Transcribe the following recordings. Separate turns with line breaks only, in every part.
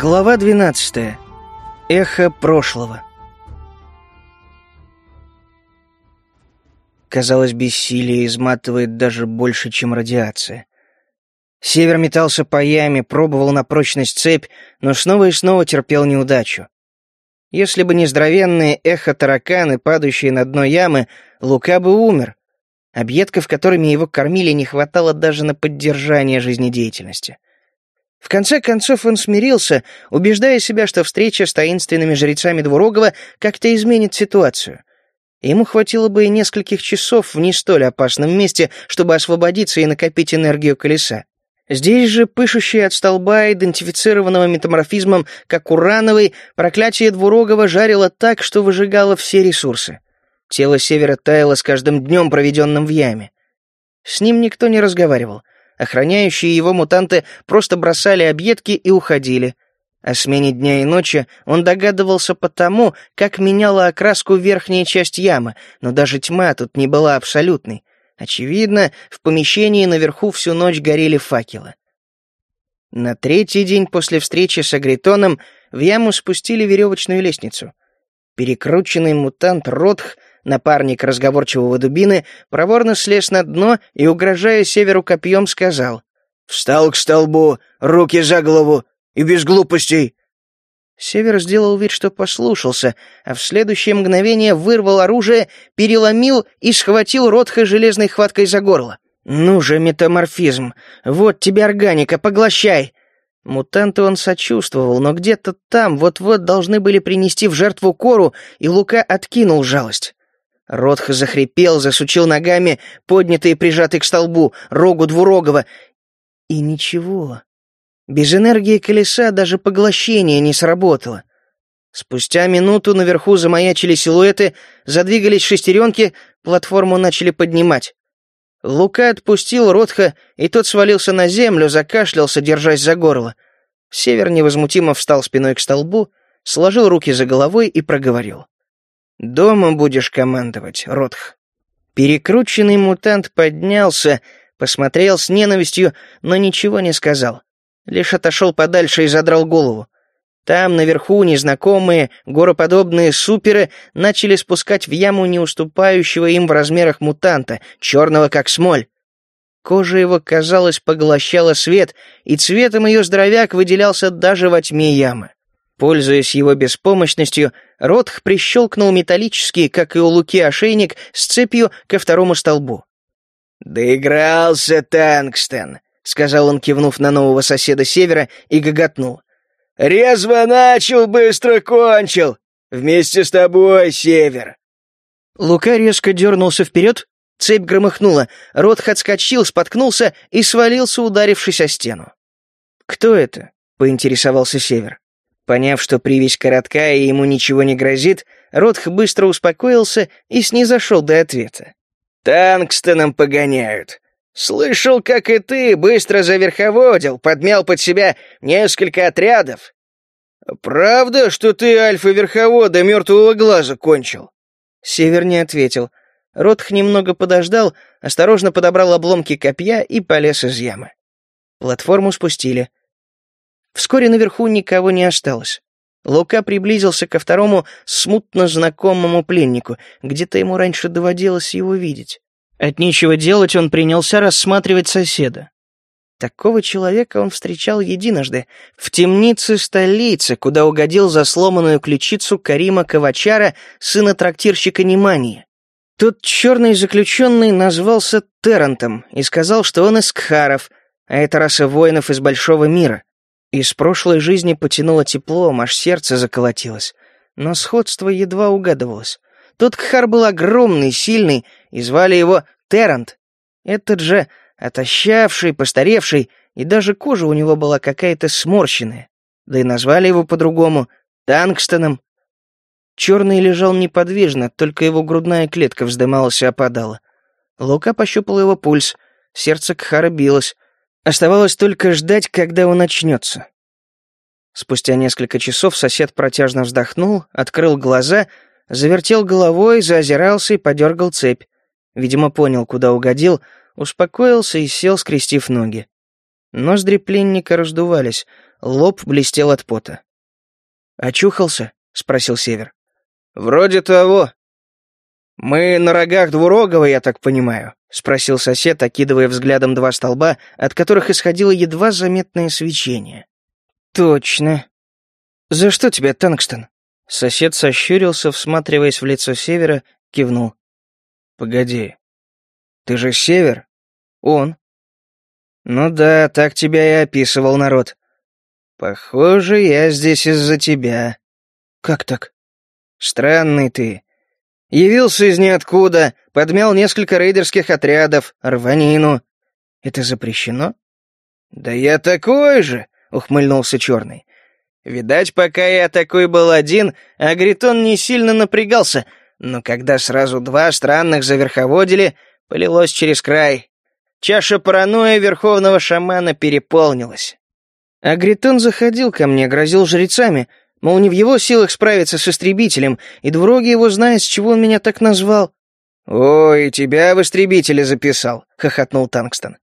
Глава 12. Эхо прошлого. Казалось, бессилие изматывает даже больше, чем радиация. Север метался по яме, пробовал на прочность цепь, но снова и снова терпел неудачу. Если бы не здоровенные эхо-тараканы, падающие на дно ямы, Лука бы умер. Объедков, которыми его кормили, не хватало даже на поддержание жизнедеятельности. В конце концов он смирился, убеждая себя, что встреча с таинственными жрецами Двурогова как-то изменит ситуацию. Ему хватило бы и нескольких часов в не столь опасном месте, чтобы освободиться и накопить энергию колеса. Здесь же, пышущее от столба, идентифицированного метаморфизмом как урановый, проклятие Двурогова жарило так, что выжигало все ресурсы. Тело Севера таяло с каждым днем, проведенным в яме. С ним никто не разговаривал. Охраняющие его мутанты просто бросали объедки и уходили. О смене дня и ночи он догадывался потому, как меняла окраску верхняя часть ямы, но даже тьма тут не была абсолютной. Очевидно, в помещении наверху всю ночь горели факелы. На третий день после встречи с Агритоном в яму спустили веревочную лестницу. Перекрученный мутант Ротх — Напарник разговорчивого дубины проворно слез на дно и, угрожая северу копьем, сказал «Встал к столбу, руки за голову и без глупостей!» Север сделал вид, что послушался, а в следующее мгновение вырвал оружие, переломил и схватил Ротха железной хваткой за горло. «Ну же, метаморфизм! Вот тебе органика, поглощай!» Мутанты он сочувствовал, но где-то там вот-вот должны были принести в жертву кору, и Лука откинул жалость. Ротха захрипел, засучил ногами, поднятый и прижатый к столбу, рогу двурогого. И ничего. Без энергии колеса даже поглощение не сработало. Спустя минуту наверху замаячили силуэты, задвигались шестеренки, платформу начали поднимать. Лука отпустил Ротха, и тот свалился на землю, закашлялся, держась за горло. Север невозмутимо встал спиной к столбу, сложил руки за головой и проговорил. Дома будешь командовать, Ротх». Перекрученный мутант поднялся, посмотрел с ненавистью, но ничего не сказал. Лишь отошел подальше и задрал голову. Там, наверху, незнакомые, гороподобные суперы начали спускать в яму не уступающего им в размерах мутанта, черного как смоль. Кожа его, казалось, поглощала свет, и цветом ее здоровяк выделялся даже во тьме ямы. Пользуясь его беспомощностью, Ротх прищелкнул металлический, как и у Луки, ошейник с цепью ко второму столбу. «Доигрался, Тангстен!» — сказал он, кивнув на нового соседа севера, и гоготнул. «Резво начал, быстро кончил! Вместе с тобой, север!» Лука резко дернулся вперед, цепь громыхнула, Ротх отскочил, споткнулся и свалился, ударившись о стену. «Кто это?» — поинтересовался север. Поняв, что привязь коротка и ему ничего не грозит, Ротх быстро успокоился и снизошел до ответа. «Тангстоном погоняют. Слышал, как и ты, быстро заверховодил, подмял под себя несколько отрядов. Правда, что ты альфа-верховода мертвого глаза кончил?» Север не ответил. Ротх немного подождал, осторожно подобрал обломки копья и полез из ямы. Платформу спустили. Вскоре наверху никого не осталось. Лука приблизился ко второму смутно знакомому пленнику, где-то ему раньше доводилось его видеть. От нечего делать он принялся рассматривать соседа. Такого человека он встречал единожды, в темнице столицы, куда угодил за сломанную ключицу Карима Ковачара, сына трактирщика Немании. Тот черный заключенный назвался Террантом и сказал, что он из Кхаров, а это раса воинов из Большого мира. Из прошлой жизни потянуло теплом, аж сердце заколотилось. Но сходство едва угадывалось. Тот Кхар был огромный, сильный, и звали его Террант. Этот же отощавший, постаревший, и даже кожа у него была какая-то сморщенная. Да и назвали его по-другому — Тангстоном. Черный лежал неподвижно, только его грудная клетка вздымалась и опадала. Лука пощупал его пульс, сердце Кхара билось, Оставалось только ждать, когда он очнется. Спустя несколько часов сосед протяжно вздохнул, открыл глаза, завертел головой, заозирался и подергал цепь. Видимо, понял, куда угодил, успокоился и сел, скрестив ноги. Ноздри пленника раздувались. лоб блестел от пота. «Очухался?» — спросил Север.
«Вроде того». «Мы на рогах двурогого, я так понимаю?» — спросил сосед, окидывая взглядом два столба, от которых исходило едва заметное свечение.
«Точно. За что тебя, Тангстон?»
Сосед сощурился, всматриваясь в лицо Севера, кивнул. «Погоди. Ты же Север?»
«Он».
«Ну да, так тебя и описывал народ. Похоже, я здесь из-за тебя».
«Как так?»
«Странный ты. Явился из ниоткуда, подмял несколько рейдерских отрядов, рванину.
Это запрещено?
Да я такой же, ухмыльнулся черный. Видать, пока я такой был один, Агритон не сильно напрягался, но когда сразу два странных заверховодили, полилось через край. Чаша паранойи верховного шамана переполнилась.
Агритон заходил ко мне, грозил жрецами, Мол, не в его силах справиться с истребителем, и двуроги его знает, с чего он меня так назвал.
«Ой, тебя в истребителе записал», — хохотнул Тангстон.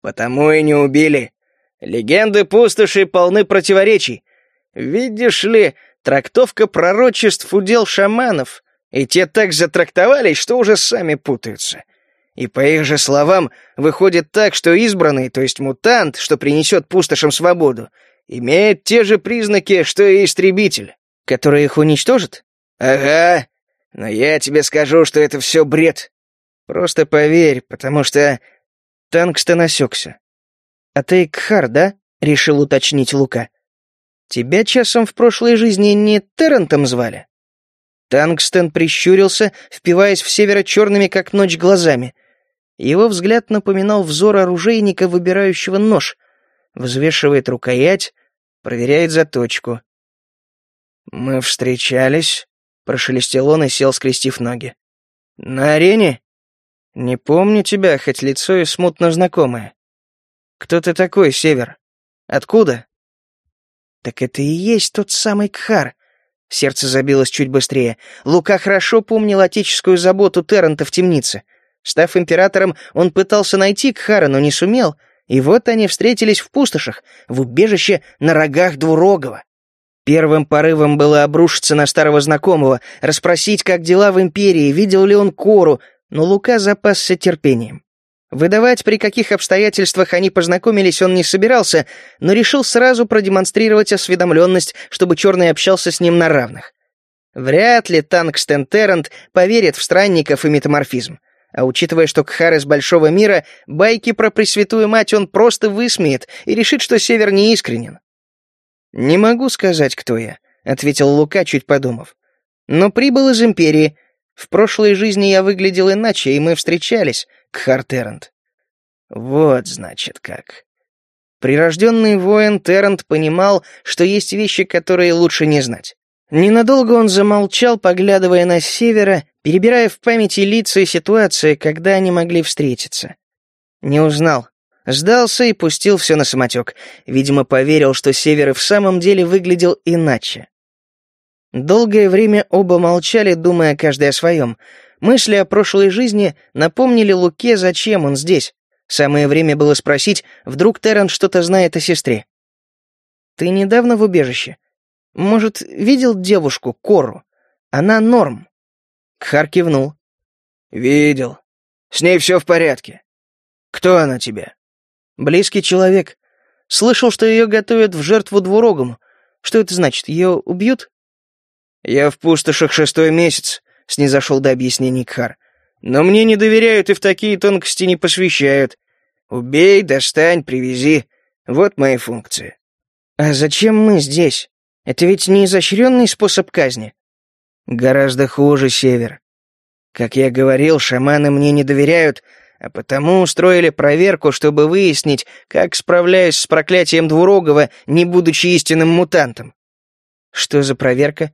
«Потому и не убили. Легенды пустоши полны противоречий. Видишь ли, трактовка пророчеств удел шаманов, и те так затрактовались, что уже сами путаются. И по их же словам, выходит так, что избранный, то есть мутант, что принесет пустошам свободу, имеет те же признаки, что и истребитель.
Который их уничтожит?
Ага. Но я тебе скажу, что это все бред. Просто поверь, потому что...
Тангстон осекся. А ты Кхар, да? Решил уточнить Лука. Тебя часом в прошлой жизни не Террентом звали? Тангстон прищурился, впиваясь в северо черными, как ночь, глазами. Его взгляд напоминал взор оружейника, выбирающего нож. Взвешивает рукоять, проверяет заточку. «Мы встречались», — прошелестел он и сел, скрестив ноги. «На арене? Не помню тебя, хоть лицо и смутно знакомое. Кто ты такой, Север? Откуда?» «Так это и есть тот самый Кхар», Сердце забилось чуть быстрее. Лука хорошо помнил отеческую заботу Террента в темнице. Став императором, он пытался найти Кхара, но не сумел, и вот они встретились в пустошах, в убежище на рогах Двурогова. Первым порывом было обрушиться на старого знакомого, расспросить, как дела в Империи, видел ли он Кору, но Лука запасся терпением. Выдавать, при каких обстоятельствах они познакомились, он не собирался, но решил сразу продемонстрировать осведомленность, чтобы Черный общался с ним на равных. Вряд ли танк Стентерант поверит в странников и метаморфизм. А учитывая, что Кхар из Большого мира, байки про Пресвятую Мать он просто высмеет и решит, что Север не искренен. «Не могу сказать, кто я», — ответил Лука, чуть подумав. «Но прибыл из Империи. В прошлой жизни я выглядел иначе, и мы встречались, Кхар Террент». «Вот, значит, как». Прирожденный воин Террент понимал, что есть вещи, которые лучше не знать. Ненадолго он замолчал, поглядывая на севера, перебирая в памяти лица и ситуации, когда они могли встретиться. Не узнал. Сдался и пустил все на самотек. Видимо, поверил, что север и в самом деле выглядел иначе. Долгое время оба молчали, думая каждый о своем. Мысли о прошлой жизни напомнили Луке, зачем он здесь. Самое время было спросить, вдруг Террен что-то знает о сестре. «Ты недавно в убежище?» Может, видел девушку, Кору? Она норм». Кхар кивнул.
«Видел. С ней все в порядке. Кто она тебе?»
«Близкий человек. Слышал, что ее готовят в жертву двурогому. Что это значит, ее убьют?»
«Я в пустошах шестой месяц», — снизошел до объяснений Кхар. «Но мне не доверяют и в такие тонкости не посвящают. Убей, достань, привези. Вот мои функции».
«А зачем мы здесь?» Это ведь не изощренный способ казни.
Гораздо хуже, Север. Как я говорил, шаманы мне не доверяют, а потому устроили проверку, чтобы выяснить, как справляюсь с проклятием Двурогова, не будучи истинным мутантом.
Что за проверка?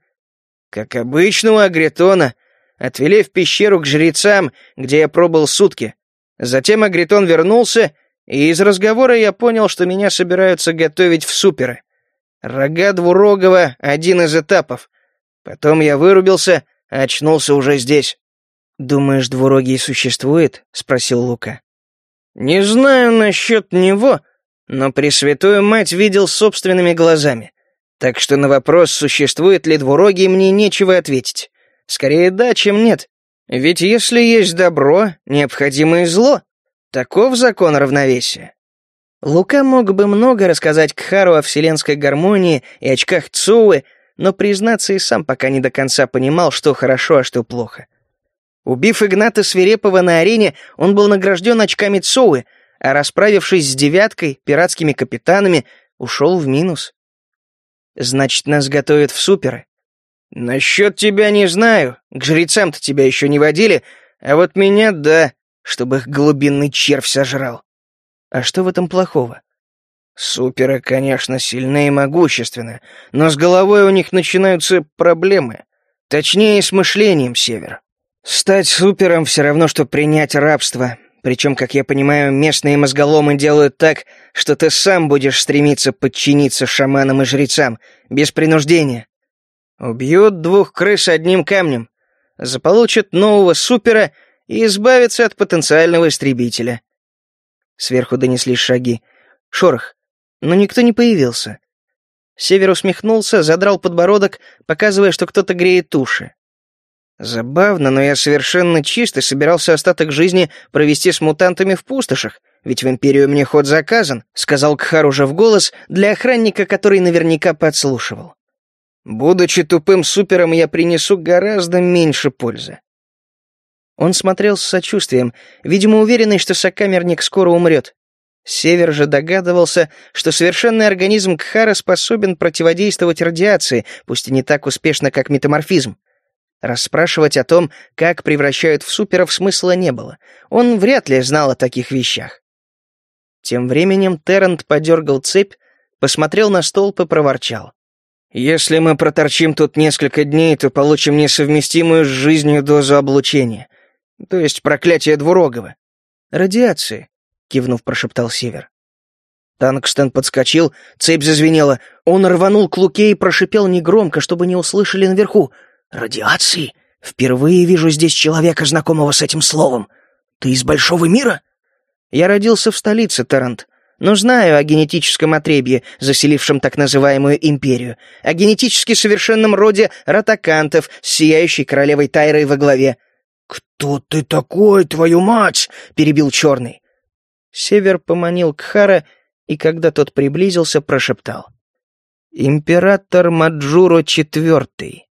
Как обычно у Агритона. Отвели в пещеру к жрецам, где я пробыл сутки. Затем Агритон вернулся, и из разговора я понял, что меня собираются готовить в суперы. Рога двурогого — один из этапов. Потом я вырубился, а очнулся уже здесь.
«Думаешь, двурогий существует?» — спросил Лука.
«Не знаю насчет него, но Пресвятую Мать видел собственными глазами. Так что на вопрос, существует ли двурогий, мне нечего ответить. Скорее да, чем нет. Ведь если есть добро, необходимо и зло. Таков закон равновесия. Лука мог бы много рассказать Кхару о вселенской гармонии и очках Цуэ, но, признаться, и сам пока не до конца понимал, что хорошо, а что плохо. Убив Игната Свирепого на арене, он был награжден очками Цуэ, а расправившись с девяткой, пиратскими капитанами, ушел в минус. Значит, нас готовят в суперы. Насчет тебя не знаю, к жрецам-то тебя еще не водили, а вот меня — да, чтобы их глубинный червь сожрал. А что в этом плохого? Суперы, конечно, сильны и могущественны, но с головой у них начинаются проблемы. Точнее, с мышлением, Север. Стать супером все равно, что принять рабство. Причем, как я понимаю, местные мозголомы делают так, что ты сам будешь стремиться подчиниться шаманам и жрецам, без принуждения. Убьют двух крыс одним камнем, заполучат нового супера и избавятся от потенциального истребителя. Сверху донеслись шаги. Шорох. Но никто не появился. Север усмехнулся, задрал подбородок, показывая, что кто-то греет уши. Забавно, но я совершенно чисто собирался остаток жизни провести с мутантами в пустошах, ведь в Империю мне ход заказан, сказал Кхар уже в голос для охранника, который наверняка подслушивал. Будучи тупым супером, я принесу гораздо меньше пользы. Он смотрел с сочувствием, видимо, уверенный, что сокамерник скоро умрет. Север же догадывался, что совершенный организм Кхара способен противодействовать радиации, пусть и не так успешно, как метаморфизм. Расспрашивать о том, как превращают в суперов, смысла не было. Он вряд ли знал о таких вещах. Тем временем Террент подергал цепь, посмотрел на столб и проворчал. «Если мы проторчим тут несколько дней, то получим несовместимую с жизнью дозу облучения. То есть проклятие двурогого. Радиации», — кивнув, прошептал Север. Тангстен подскочил, цепь зазвенела. Он рванул к луке и прошипел негромко, чтобы не услышали наверху — «Радиации? Впервые вижу здесь человека, знакомого с этим словом. Ты из большого мира?» «Я родился в столице, Тарант, но знаю о генетическом отребье, заселившем так называемую империю, о генетически совершенном роде ротакантов сияющей королевой Тайрой во главе». «Кто ты такой, твою мать?» — перебил черный. Север поманил Кхара, и когда тот приблизился, прошептал. «Император Маджуро IV».